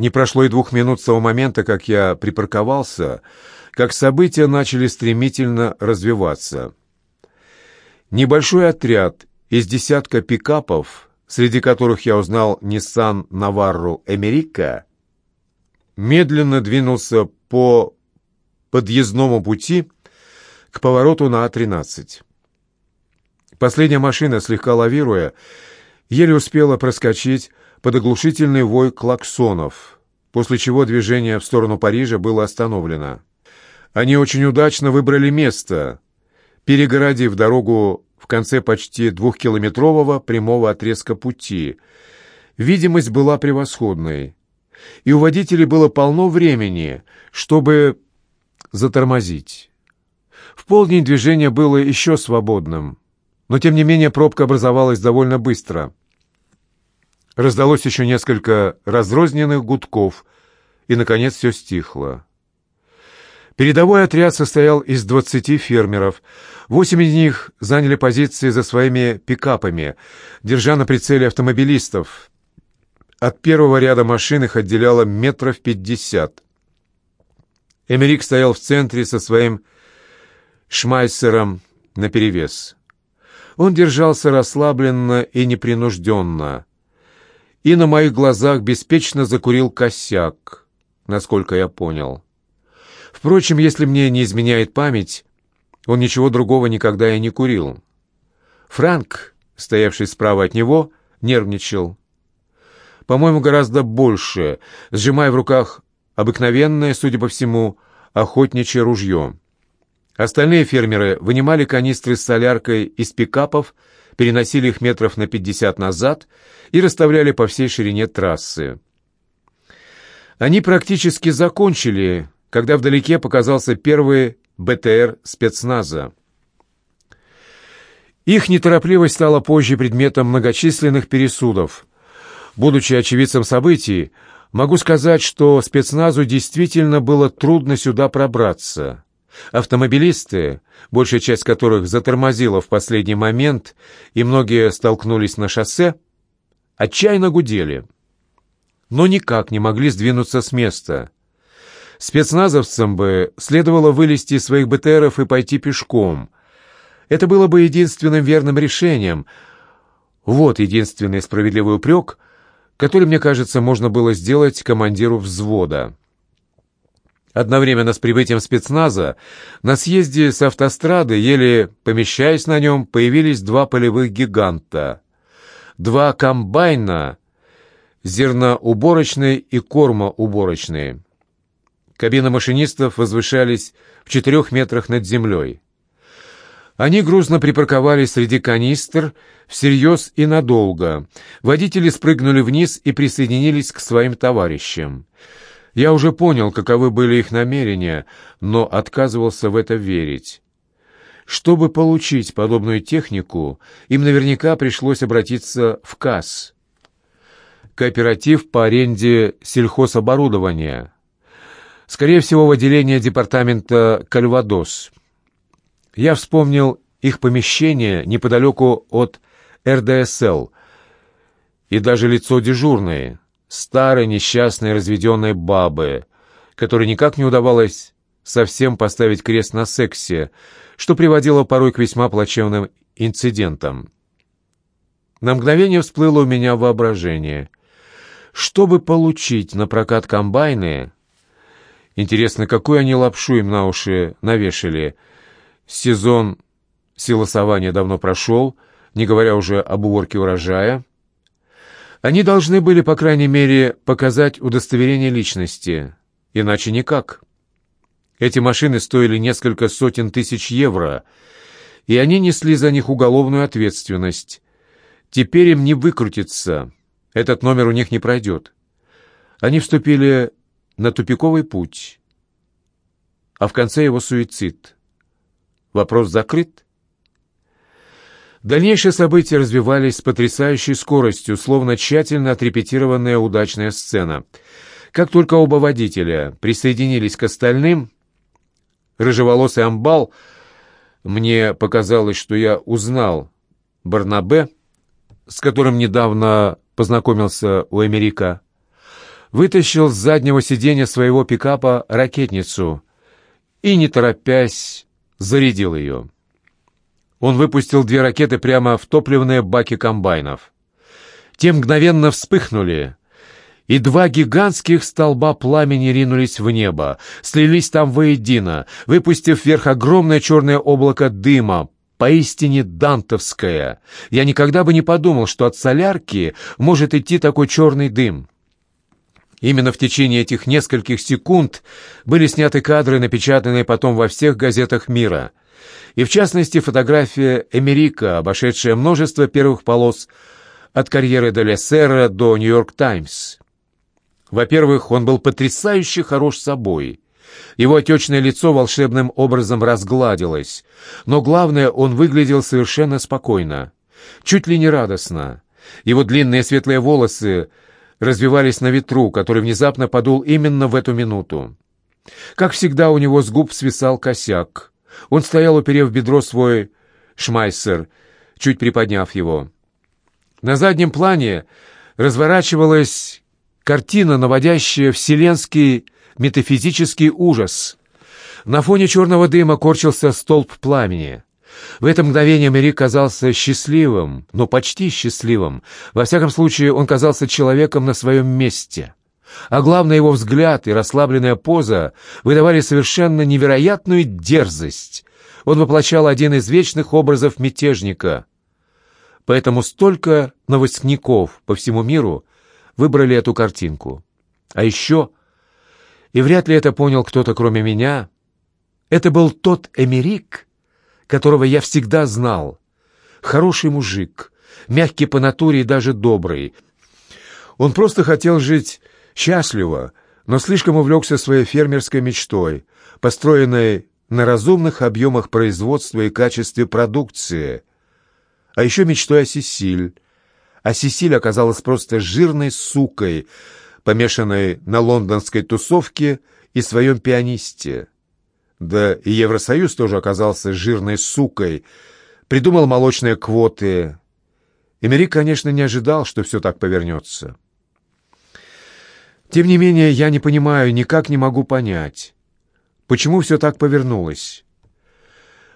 Не прошло и двух минут с того момента, как я припарковался, как события начали стремительно развиваться. Небольшой отряд из десятка пикапов, среди которых я узнал Nissan Navarro Эмерика, медленно двинулся по подъездному пути к повороту на А-13. Последняя машина, слегка лавируя, еле успела проскочить под оглушительный вой клаксонов, после чего движение в сторону Парижа было остановлено. Они очень удачно выбрали место, перегородив дорогу в конце почти двухкилометрового прямого отрезка пути. Видимость была превосходной, и у водителей было полно времени, чтобы затормозить. В полдень движение было еще свободным, но тем не менее пробка образовалась довольно быстро. Раздалось еще несколько разрозненных гудков, и, наконец, все стихло. Передовой отряд состоял из двадцати фермеров. Восемь из них заняли позиции за своими пикапами, держа на прицеле автомобилистов. От первого ряда машин их отделяло метров пятьдесят. Эмерик стоял в центре со своим шмайсером наперевес. Он держался расслабленно и непринужденно, и на моих глазах беспечно закурил косяк, насколько я понял. Впрочем, если мне не изменяет память, он ничего другого никогда и не курил. Франк, стоявший справа от него, нервничал. По-моему, гораздо больше, сжимая в руках обыкновенное, судя по всему, охотничье ружье. Остальные фермеры вынимали канистры с соляркой из пикапов, переносили их метров на пятьдесят назад и расставляли по всей ширине трассы. Они практически закончили когда вдалеке показался первый БТР спецназа. Их неторопливость стала позже предметом многочисленных пересудов. Будучи очевидцем событий, могу сказать, что спецназу действительно было трудно сюда пробраться. Автомобилисты, большая часть которых затормозила в последний момент, и многие столкнулись на шоссе, отчаянно гудели, но никак не могли сдвинуться с места. Спецназовцам бы следовало вылезти из своих БТРов и пойти пешком. Это было бы единственным верным решением. Вот единственный справедливый упрек, который, мне кажется, можно было сделать командиру взвода. Одновременно с прибытием спецназа на съезде с автострады, еле помещаясь на нем, появились два полевых гиганта. Два комбайна, зерноуборочный и кормоуборочный. Кабины машинистов возвышались в четырех метрах над землей. Они грузно припарковались среди канистр всерьез и надолго. Водители спрыгнули вниз и присоединились к своим товарищам. Я уже понял, каковы были их намерения, но отказывался в это верить. Чтобы получить подобную технику, им наверняка пришлось обратиться в КАС. Кооператив по аренде сельхозоборудования скорее всего, в отделение департамента «Кальвадос». Я вспомнил их помещение неподалеку от РДСЛ и даже лицо дежурной, старой несчастной разведенной бабы, которой никак не удавалось совсем поставить крест на сексе, что приводило порой к весьма плачевным инцидентам. На мгновение всплыло у меня воображение. Чтобы получить на прокат комбайны, Интересно, какую они лапшу им на уши навешали? Сезон силосования давно прошел, не говоря уже об уборке урожая. Они должны были, по крайней мере, показать удостоверение личности, иначе никак. Эти машины стоили несколько сотен тысяч евро, и они несли за них уголовную ответственность. Теперь им не выкрутиться, этот номер у них не пройдет. Они вступили на тупиковый путь, а в конце его суицид. Вопрос закрыт? Дальнейшие события развивались с потрясающей скоростью, словно тщательно отрепетированная удачная сцена. Как только оба водителя присоединились к остальным, рыжеволосый амбал, мне показалось, что я узнал Барнабе, с которым недавно познакомился у Америка, вытащил с заднего сиденья своего пикапа ракетницу и, не торопясь, зарядил ее. Он выпустил две ракеты прямо в топливные баки комбайнов. Те мгновенно вспыхнули, и два гигантских столба пламени ринулись в небо, слились там воедино, выпустив вверх огромное черное облако дыма, поистине дантовское. Я никогда бы не подумал, что от солярки может идти такой черный дым. Именно в течение этих нескольких секунд были сняты кадры, напечатанные потом во всех газетах мира. И в частности фотография Эмерика, обошедшая множество первых полос от карьеры Деля Серра до «Нью-Йорк Таймс». Во-первых, он был потрясающе хорош собой. Его отечное лицо волшебным образом разгладилось, но главное, он выглядел совершенно спокойно, чуть ли не радостно. Его длинные светлые волосы развивались на ветру, который внезапно подул именно в эту минуту. Как всегда, у него с губ свисал косяк. Он стоял, уперев бедро свой шмайсер, чуть приподняв его. На заднем плане разворачивалась картина, наводящая вселенский метафизический ужас. На фоне черного дыма корчился столб пламени. В это мгновение Мэри казался счастливым, но почти счастливым. Во всяком случае, он казался человеком на своем месте. А главное, его взгляд и расслабленная поза выдавали совершенно невероятную дерзость. Он воплощал один из вечных образов мятежника. Поэтому столько новостников по всему миру выбрали эту картинку. А еще, и вряд ли это понял кто-то кроме меня, это был тот Эмерик, которого я всегда знал. Хороший мужик, мягкий по натуре и даже добрый. Он просто хотел жить счастливо, но слишком увлекся своей фермерской мечтой, построенной на разумных объемах производства и качестве продукции. А еще мечтой о Сесиль. А Сесиль оказалась просто жирной сукой, помешанной на лондонской тусовке и своем пианисте. Да и Евросоюз тоже оказался жирной сукой, придумал молочные квоты. Эмерик, конечно, не ожидал, что все так повернется. Тем не менее, я не понимаю, никак не могу понять, почему все так повернулось.